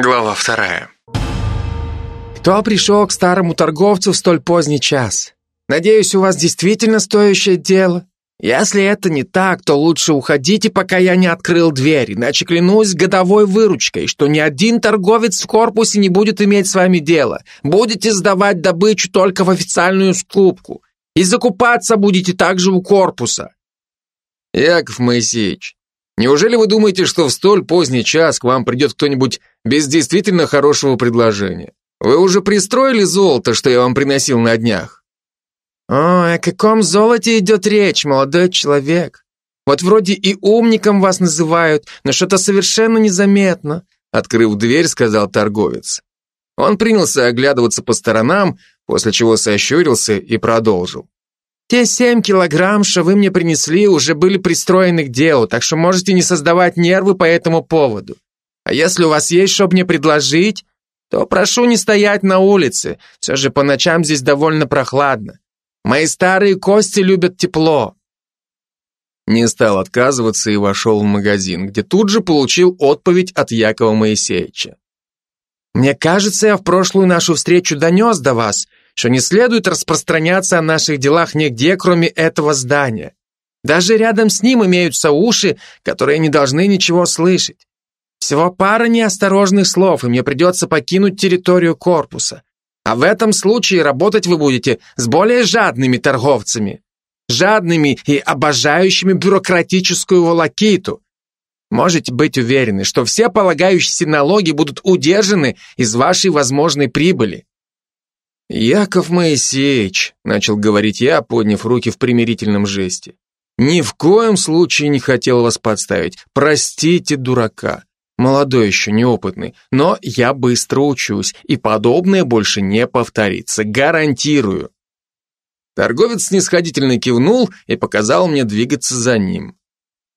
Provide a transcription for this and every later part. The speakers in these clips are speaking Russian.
Глава вторая. Кто пришел к старому торговцу в столь поздний час? Надеюсь, у вас действительно стоящее дело? Если это не так, то лучше уходите, пока я не открыл дверь, иначе клянусь годовой выручкой, что ни один торговец в корпусе не будет иметь с вами дело. Будете сдавать добычу только в официальную скупку. И закупаться будете также у корпуса. Яков Моисеевич, неужели вы думаете, что в столь поздний час к вам придет кто-нибудь без действительно хорошего предложения? Вы уже пристроили золото, что я вам приносил на днях? «О, о каком золоте идет речь, молодой человек? Вот вроде и умником вас называют, но что-то совершенно незаметно», открыв дверь, сказал торговец. Он принялся оглядываться по сторонам, после чего сощурился и продолжил. «Те семь килограмм, что вы мне принесли, уже были пристроены к делу, так что можете не создавать нервы по этому поводу. А если у вас есть, что мне предложить, то прошу не стоять на улице, все же по ночам здесь довольно прохладно. Мои старые кости любят тепло». Не стал отказываться и вошел в магазин, где тут же получил отповедь от Якова Моисеевича. «Мне кажется, я в прошлую нашу встречу донес до вас, что не следует распространяться о наших делах нигде, кроме этого здания. Даже рядом с ним имеются уши, которые не должны ничего слышать. Всего пара неосторожных слов, и мне придется покинуть территорию корпуса. А в этом случае работать вы будете с более жадными торговцами. Жадными и обожающими бюрократическую волокиту. Можете быть уверены, что все полагающиеся налоги будут удержаны из вашей возможной прибыли. «Яков Моисеевич», — начал говорить я, подняв руки в примирительном жесте, «ни в коем случае не хотел вас подставить. Простите, дурака. Молодой еще, неопытный, но я быстро учусь, и подобное больше не повторится, гарантирую. Торговец снисходительно кивнул и показал мне двигаться за ним.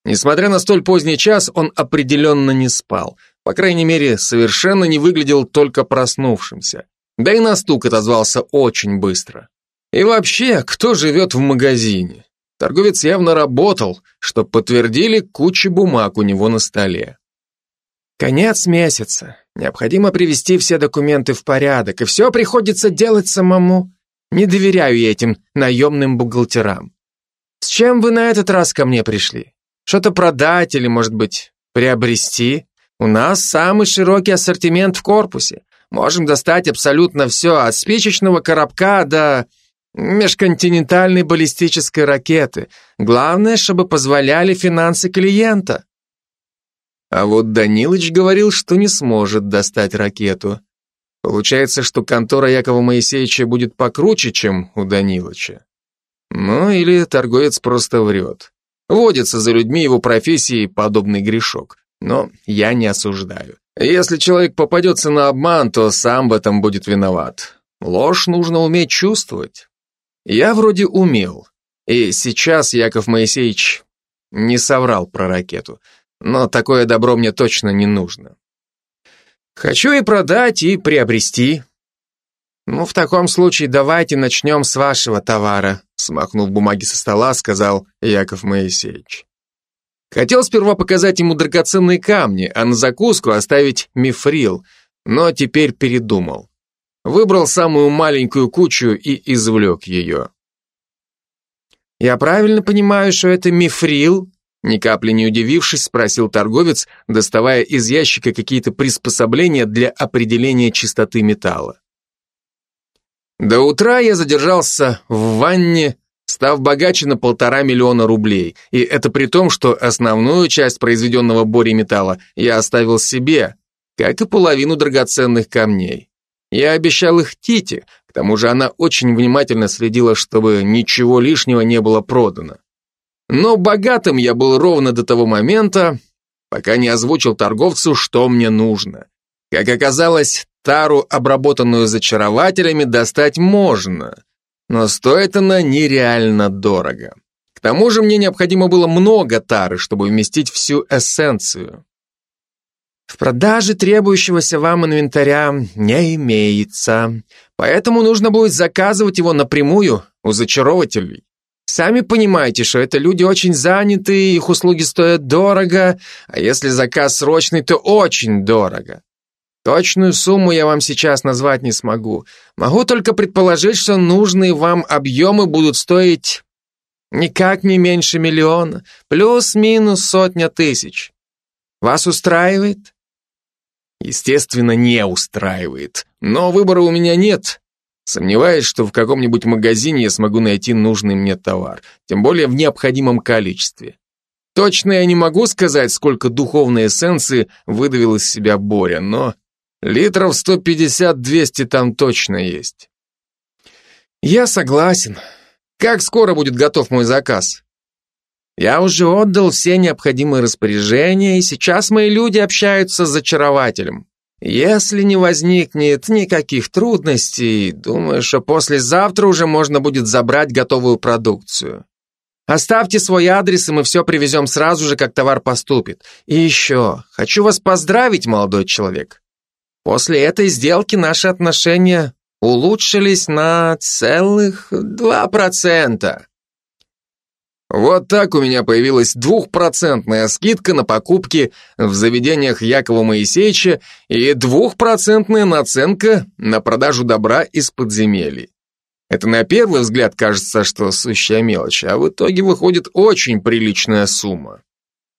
Несмотря на столь поздний час, он определенно не спал. По крайней мере, совершенно не выглядел только проснувшимся. Да и на стук отозвался очень быстро. И вообще, кто живет в магазине? Торговец явно работал, что подтвердили кучи бумаг у него на столе. Конец месяца. Необходимо привести все документы в порядок, и все приходится делать самому. Не доверяю я этим наемным бухгалтерам. С чем вы на этот раз ко мне пришли? Что-то продать или, может быть, приобрести? У нас самый широкий ассортимент в корпусе. Можем достать абсолютно все, от спичечного коробка до межконтинентальной баллистической ракеты. Главное, чтобы позволяли финансы клиента. А вот Данилыч говорил, что не сможет достать ракету. Получается, что контора Якова Моисеевича будет покруче, чем у Данилыча. Ну, или торговец просто врет. Водится за людьми его профессии подобный грешок. Но я не осуждаю. Если человек попадется на обман, то сам в этом будет виноват. Ложь нужно уметь чувствовать. Я вроде умел. И сейчас Яков Моисеевич не соврал про ракету но такое добро мне точно не нужно. Хочу и продать, и приобрести. Ну, в таком случае давайте начнем с вашего товара, смахнув бумаги со стола, сказал Яков Моисеевич. Хотел сперва показать ему драгоценные камни, а на закуску оставить мифрил, но теперь передумал. Выбрал самую маленькую кучу и извлек ее. «Я правильно понимаю, что это мифрил?» Ни капли не удивившись, спросил торговец, доставая из ящика какие-то приспособления для определения чистоты металла. До утра я задержался в ванне, став богаче на полтора миллиона рублей, и это при том, что основную часть произведенного Бори металла я оставил себе, как и половину драгоценных камней. Я обещал их Тите, к тому же она очень внимательно следила, чтобы ничего лишнего не было продано. Но богатым я был ровно до того момента, пока не озвучил торговцу, что мне нужно. Как оказалось, тару, обработанную зачарователями, достать можно, но стоит она нереально дорого. К тому же мне необходимо было много тары, чтобы вместить всю эссенцию. В продаже требующегося вам инвентаря не имеется, поэтому нужно будет заказывать его напрямую у зачарователей. Сами понимаете, что это люди очень заняты, их услуги стоят дорого, а если заказ срочный, то очень дорого. Точную сумму я вам сейчас назвать не смогу. Могу только предположить, что нужные вам объемы будут стоить никак не меньше миллиона, плюс-минус сотня тысяч. Вас устраивает? Естественно, не устраивает. Но выбора у меня нет. Сомневаюсь, что в каком-нибудь магазине я смогу найти нужный мне товар, тем более в необходимом количестве. Точно я не могу сказать, сколько духовной эссенции выдавил из себя Боря, но литров 150-200 там точно есть. Я согласен. Как скоро будет готов мой заказ? Я уже отдал все необходимые распоряжения, и сейчас мои люди общаются с зачарователем. Если не возникнет никаких трудностей, думаю, что послезавтра уже можно будет забрать готовую продукцию. Оставьте свой адрес, и мы все привезем сразу же, как товар поступит. И еще, хочу вас поздравить, молодой человек. После этой сделки наши отношения улучшились на целых два процента. Вот так у меня появилась двухпроцентная скидка на покупки в заведениях Якова Моисеевича и двухпроцентная наценка на продажу добра из подземелий. Это на первый взгляд кажется, что сущая мелочь, а в итоге выходит очень приличная сумма.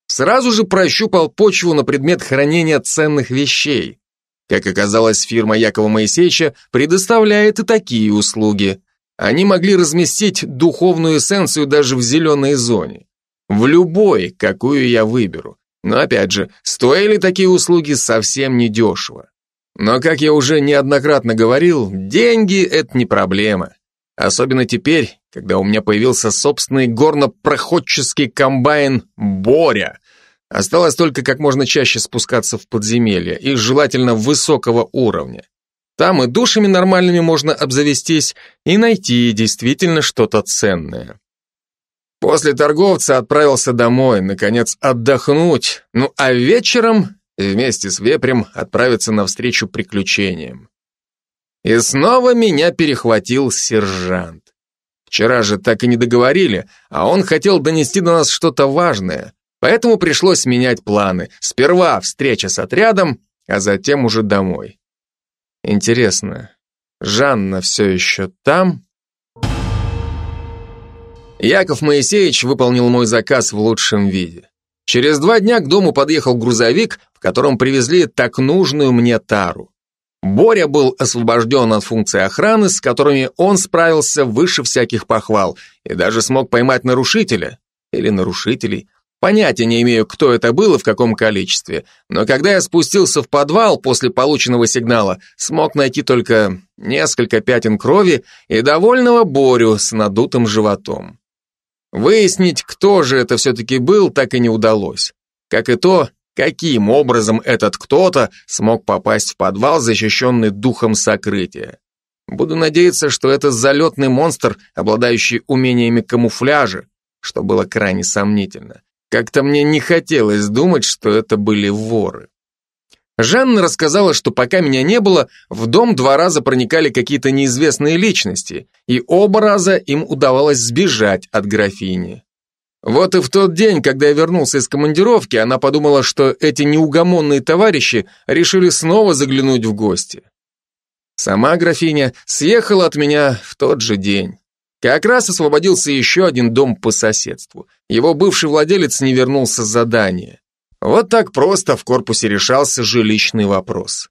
Сразу же прощупал почву на предмет хранения ценных вещей. Как оказалось, фирма Якова Моисеевича предоставляет и такие услуги – они могли разместить духовную эссенцию даже в зеленой зоне. В любой, какую я выберу. Но опять же, стоили такие услуги совсем недешево. Но, как я уже неоднократно говорил, деньги – это не проблема. Особенно теперь, когда у меня появился собственный горнопроходческий комбайн «Боря». Осталось только как можно чаще спускаться в подземелья, и желательно высокого уровня. Там и душами нормальными можно обзавестись и найти действительно что-то ценное. После торговца отправился домой, наконец отдохнуть, ну а вечером вместе с вепрем отправиться навстречу приключениям. И снова меня перехватил сержант. Вчера же так и не договорили, а он хотел донести до нас что-то важное, поэтому пришлось менять планы. Сперва встреча с отрядом, а затем уже домой. Интересно, Жанна все еще там? Яков Моисеевич выполнил мой заказ в лучшем виде. Через два дня к дому подъехал грузовик, в котором привезли так нужную мне тару. Боря был освобожден от функции охраны, с которыми он справился выше всяких похвал и даже смог поймать нарушителя или нарушителей, Понятия не имею, кто это был и в каком количестве, но когда я спустился в подвал после полученного сигнала, смог найти только несколько пятен крови и довольного Борю с надутым животом. Выяснить, кто же это все-таки был, так и не удалось. Как и то, каким образом этот кто-то смог попасть в подвал, защищенный духом сокрытия. Буду надеяться, что это залетный монстр, обладающий умениями камуфляжа, что было крайне сомнительно. Как-то мне не хотелось думать, что это были воры. Жанна рассказала, что пока меня не было, в дом два раза проникали какие-то неизвестные личности, и оба раза им удавалось сбежать от графини. Вот и в тот день, когда я вернулся из командировки, она подумала, что эти неугомонные товарищи решили снова заглянуть в гости. Сама графиня съехала от меня в тот же день. Как раз освободился еще один дом по соседству. Его бывший владелец не вернулся с задания. Вот так просто в корпусе решался жилищный вопрос.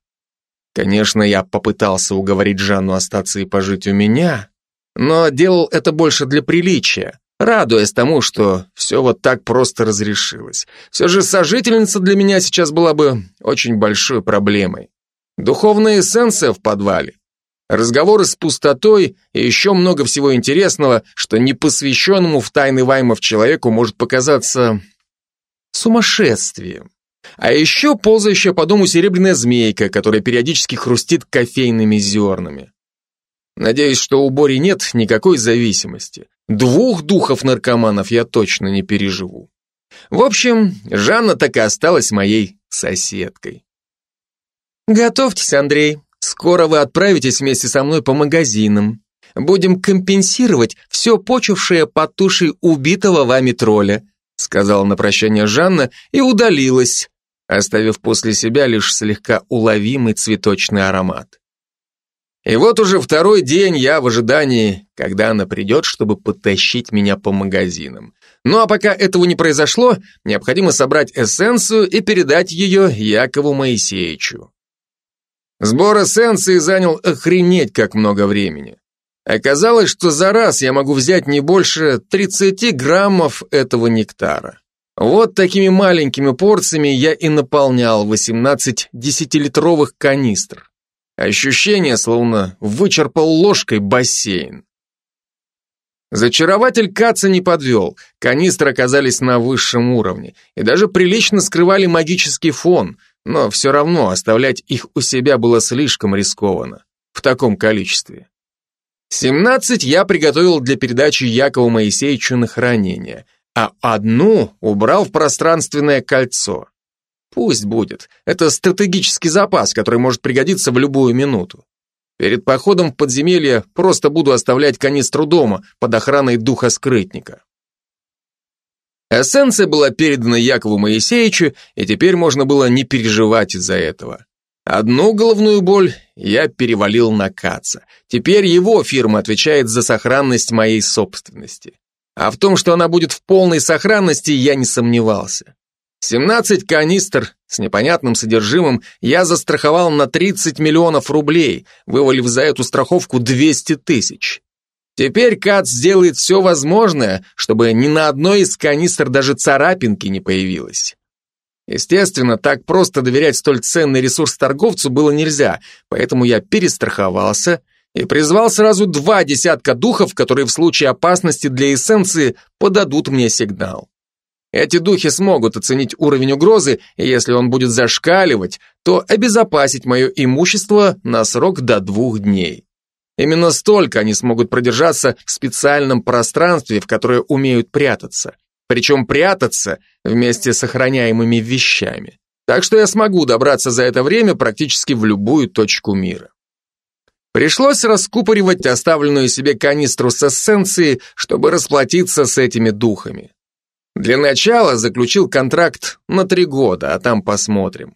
Конечно, я попытался уговорить Жанну остаться и пожить у меня, но делал это больше для приличия, радуясь тому, что все вот так просто разрешилось. Все же сожительница для меня сейчас была бы очень большой проблемой. Духовная эссенция в подвале разговоры с пустотой и еще много всего интересного, что непосвященному в тайны Ваймов человеку может показаться сумасшествием. А еще ползающая по дому серебряная змейка, которая периодически хрустит кофейными зернами. Надеюсь, что у Бори нет никакой зависимости. Двух духов-наркоманов я точно не переживу. В общем, Жанна так и осталась моей соседкой. «Готовьтесь, Андрей», Скоро вы отправитесь вместе со мной по магазинам. Будем компенсировать все почившее под тушей убитого вами тролля», сказала на прощание Жанна и удалилась, оставив после себя лишь слегка уловимый цветочный аромат. И вот уже второй день я в ожидании, когда она придет, чтобы подтащить меня по магазинам. Ну а пока этого не произошло, необходимо собрать эссенцию и передать ее Якову Моисеевичу. Сбор эссенции занял охренеть как много времени. Оказалось, что за раз я могу взять не больше 30 граммов этого нектара. Вот такими маленькими порциями я и наполнял 18 десятилитровых канистр. Ощущение, словно вычерпал ложкой бассейн. Зачарователь Каца не подвел, канистры оказались на высшем уровне и даже прилично скрывали магический фон, но все равно оставлять их у себя было слишком рискованно в таком количестве. 17 я приготовил для передачи Якову Моисеевичу на хранение, а одну убрал в пространственное кольцо. Пусть будет. Это стратегический запас, который может пригодиться в любую минуту. Перед походом в подземелье просто буду оставлять канистру дома под охраной духа скрытника. Эссенция была передана Якову Моисеевичу, и теперь можно было не переживать из-за этого. Одну головную боль я перевалил на Каца. Теперь его фирма отвечает за сохранность моей собственности. А в том, что она будет в полной сохранности, я не сомневался. 17 канистр с непонятным содержимым я застраховал на 30 миллионов рублей, вывалив за эту страховку 200 тысяч. Теперь Кац сделает все возможное, чтобы ни на одной из канистр даже царапинки не появилось. Естественно, так просто доверять столь ценный ресурс торговцу было нельзя, поэтому я перестраховался и призвал сразу два десятка духов, которые в случае опасности для эссенции подадут мне сигнал. Эти духи смогут оценить уровень угрозы, и если он будет зашкаливать, то обезопасить мое имущество на срок до двух дней. Именно столько они смогут продержаться в специальном пространстве, в которое умеют прятаться. Причем прятаться вместе с охраняемыми вещами. Так что я смогу добраться за это время практически в любую точку мира. Пришлось раскупоривать оставленную себе канистру с эссенцией, чтобы расплатиться с этими духами. Для начала заключил контракт на три года, а там посмотрим.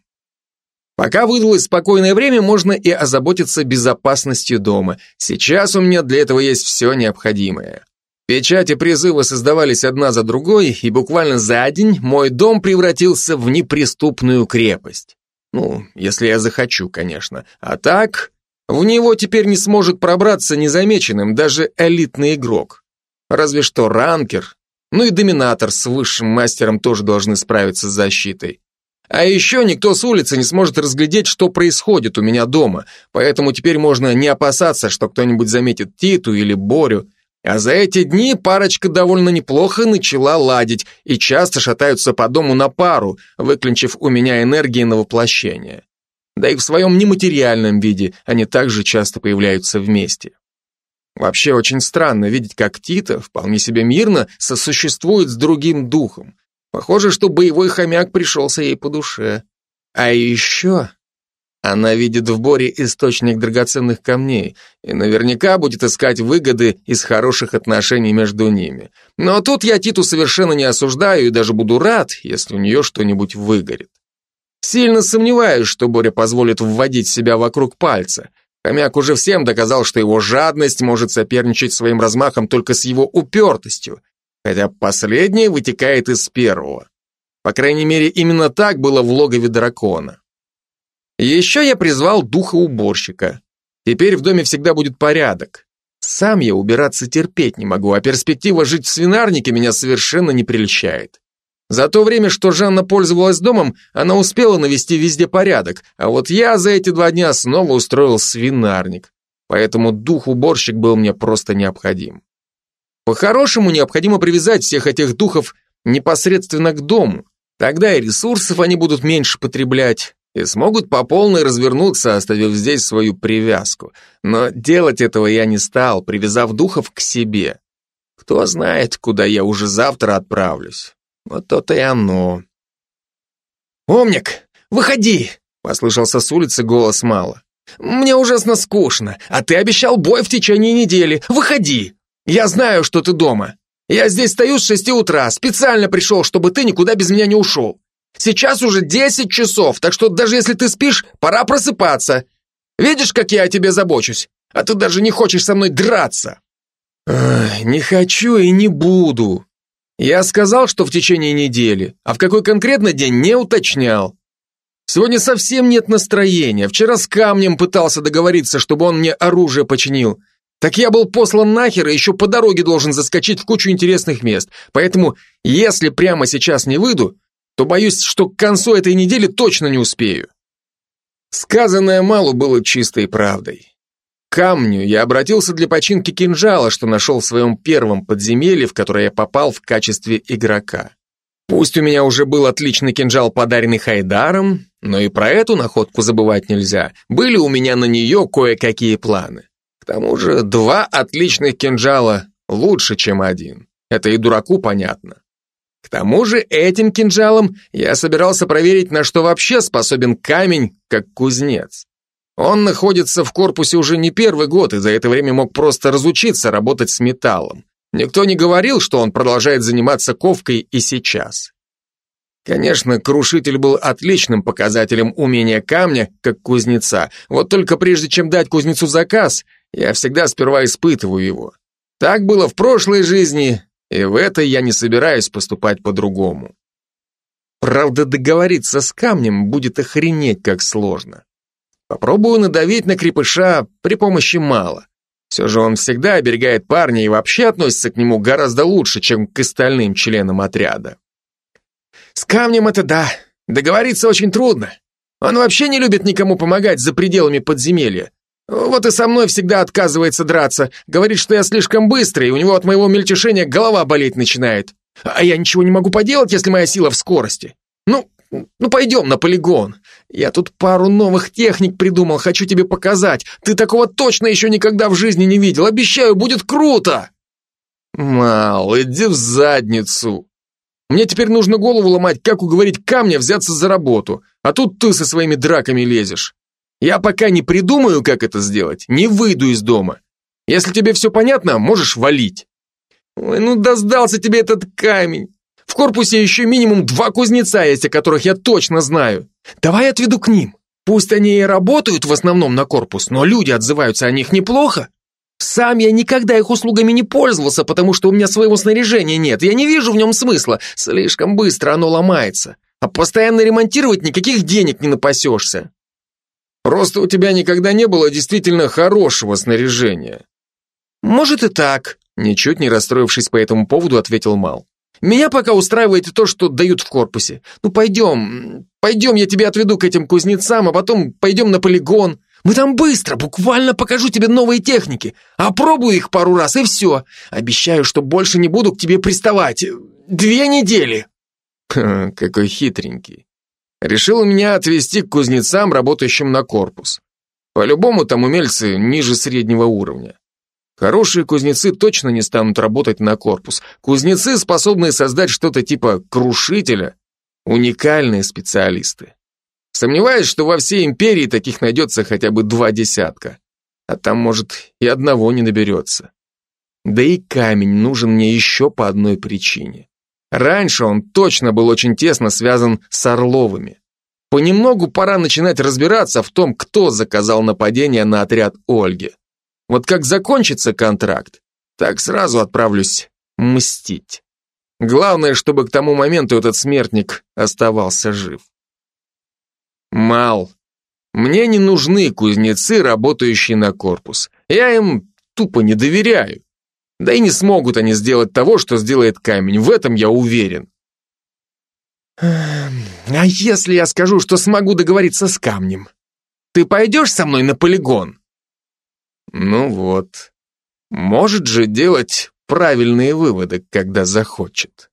Пока выдалось спокойное время, можно и озаботиться безопасностью дома. Сейчас у меня для этого есть все необходимое. Печати призыва создавались одна за другой, и буквально за день мой дом превратился в неприступную крепость. Ну, если я захочу, конечно. А так, в него теперь не сможет пробраться незамеченным даже элитный игрок. Разве что ранкер ну и доминатор с высшим мастером тоже должны справиться с защитой. А еще никто с улицы не сможет разглядеть, что происходит у меня дома, поэтому теперь можно не опасаться, что кто-нибудь заметит Титу или Борю. А за эти дни парочка довольно неплохо начала ладить и часто шатаются по дому на пару, выклинчив у меня энергии на воплощение. Да и в своем нематериальном виде они также часто появляются вместе. Вообще очень странно видеть, как Тита вполне себе мирно сосуществует с другим духом. Похоже, что боевой хомяк пришелся ей по душе. А еще она видит в Боре источник драгоценных камней и наверняка будет искать выгоды из хороших отношений между ними. Но тут я Титу совершенно не осуждаю и даже буду рад, если у нее что-нибудь выгорит. Сильно сомневаюсь, что Боря позволит вводить себя вокруг пальца – Хомяк уже всем доказал, что его жадность может соперничать своим размахом только с его упертостью, хотя последнее вытекает из первого. По крайней мере, именно так было в логове дракона. Еще я призвал духа уборщика. Теперь в доме всегда будет порядок. Сам я убираться терпеть не могу, а перспектива жить в свинарнике меня совершенно не прельщает. За то время, что Жанна пользовалась домом, она успела навести везде порядок, а вот я за эти два дня снова устроил свинарник. Поэтому дух-уборщик был мне просто необходим. По-хорошему, необходимо привязать всех этих духов непосредственно к дому. Тогда и ресурсов они будут меньше потреблять, и смогут по полной развернуться, оставив здесь свою привязку. Но делать этого я не стал, привязав духов к себе. Кто знает, куда я уже завтра отправлюсь. Вот то-то и оно. «Умник, выходи!» — послышался с улицы голос Мала. «Мне ужасно скучно, а ты обещал бой в течение недели. Выходи! Я знаю, что ты дома. Я здесь стою с шести утра, специально пришел, чтобы ты никуда без меня не ушел. Сейчас уже 10 часов, так что даже если ты спишь, пора просыпаться. Видишь, как я о тебе забочусь? А ты даже не хочешь со мной драться. Не хочу и не буду. Я сказал, что в течение недели, а в какой конкретно день не уточнял. Сегодня совсем нет настроения. Вчера с камнем пытался договориться, чтобы он мне оружие починил. Так я был послан нахер и еще по дороге должен заскочить в кучу интересных мест. Поэтому, если прямо сейчас не выйду, то боюсь, что к концу этой недели точно не успею. Сказанное Малу было чистой правдой. Камню я обратился для починки кинжала, что нашел в своем первом подземелье, в которое я попал в качестве игрока. Пусть у меня уже был отличный кинжал, подаренный Хайдаром, но и про эту находку забывать нельзя. Были у меня на нее кое-какие планы. К тому же два отличных кинжала лучше, чем один. Это и дураку понятно. К тому же этим кинжалом я собирался проверить, на что вообще способен камень, как кузнец. Он находится в корпусе уже не первый год и за это время мог просто разучиться работать с металлом. Никто не говорил, что он продолжает заниматься ковкой и сейчас. Конечно, крушитель был отличным показателем умения камня, как кузнеца. Вот только прежде чем дать кузнецу заказ, я всегда сперва испытываю его. Так было в прошлой жизни, и в этой я не собираюсь поступать по-другому. Правда, договориться с камнем будет охренеть как сложно. Попробую надавить на крепыша при помощи мало. Все же он всегда оберегает парня и вообще относится к нему гораздо лучше, чем к остальным членам отряда. С камнем это да, договориться очень трудно. Он вообще не любит никому помогать за пределами подземелья. Вот и со мной всегда отказывается драться, говорит, что я слишком быстрый, у него от моего мельтешения голова болеть начинает. А я ничего не могу поделать, если моя сила в скорости. Ну, ну пойдем на полигон. Я тут пару новых техник придумал, хочу тебе показать. Ты такого точно еще никогда в жизни не видел. Обещаю, будет круто. Мал, иди в задницу. Мне теперь нужно голову ломать, как уговорить камня взяться за работу. А тут ты со своими драками лезешь. Я пока не придумаю, как это сделать, не выйду из дома. Если тебе все понятно, можешь валить. Ой, ну да сдался тебе этот камень. В корпусе еще минимум два кузнеца есть, о которых я точно знаю. Давай отведу к ним. Пусть они и работают в основном на корпус, но люди отзываются о них неплохо. Сам я никогда их услугами не пользовался, потому что у меня своего снаряжения нет. Я не вижу в нем смысла. Слишком быстро оно ломается. А постоянно ремонтировать никаких денег не напасешься. Просто у тебя никогда не было действительно хорошего снаряжения. Может и так, ничуть не расстроившись по этому поводу, ответил Мал. Меня пока устраивает то, что дают в корпусе. Ну пойдем, пойдем, я тебя отведу к этим кузнецам, а потом пойдем на полигон. Мы там быстро, буквально покажу тебе новые техники. Опробую их пару раз, и все. Обещаю, что больше не буду к тебе приставать. Две недели. какой хитренький. Решил меня отвезти к кузнецам, работающим на корпус. По-любому там умельцы ниже среднего уровня. Хорошие кузнецы точно не станут работать на корпус. Кузнецы, способные создать что-то типа крушителя, уникальные специалисты. Сомневаюсь, что во всей империи таких найдется хотя бы два десятка. А там, может, и одного не наберется. Да и камень нужен мне еще по одной причине. Раньше он точно был очень тесно связан с Орловыми. Понемногу пора начинать разбираться в том, кто заказал нападение на отряд Ольги. Вот как закончится контракт, так сразу отправлюсь мстить. Главное, чтобы к тому моменту этот смертник оставался жив. Мал. Мне не нужны кузнецы, работающие на корпус. Я им тупо не доверяю. Да и не смогут они сделать того, что сделает камень, в этом я уверен. А если я скажу, что смогу договориться с камнем? Ты пойдешь со мной на полигон? Ну вот. Может же делать правильные выводы, когда захочет.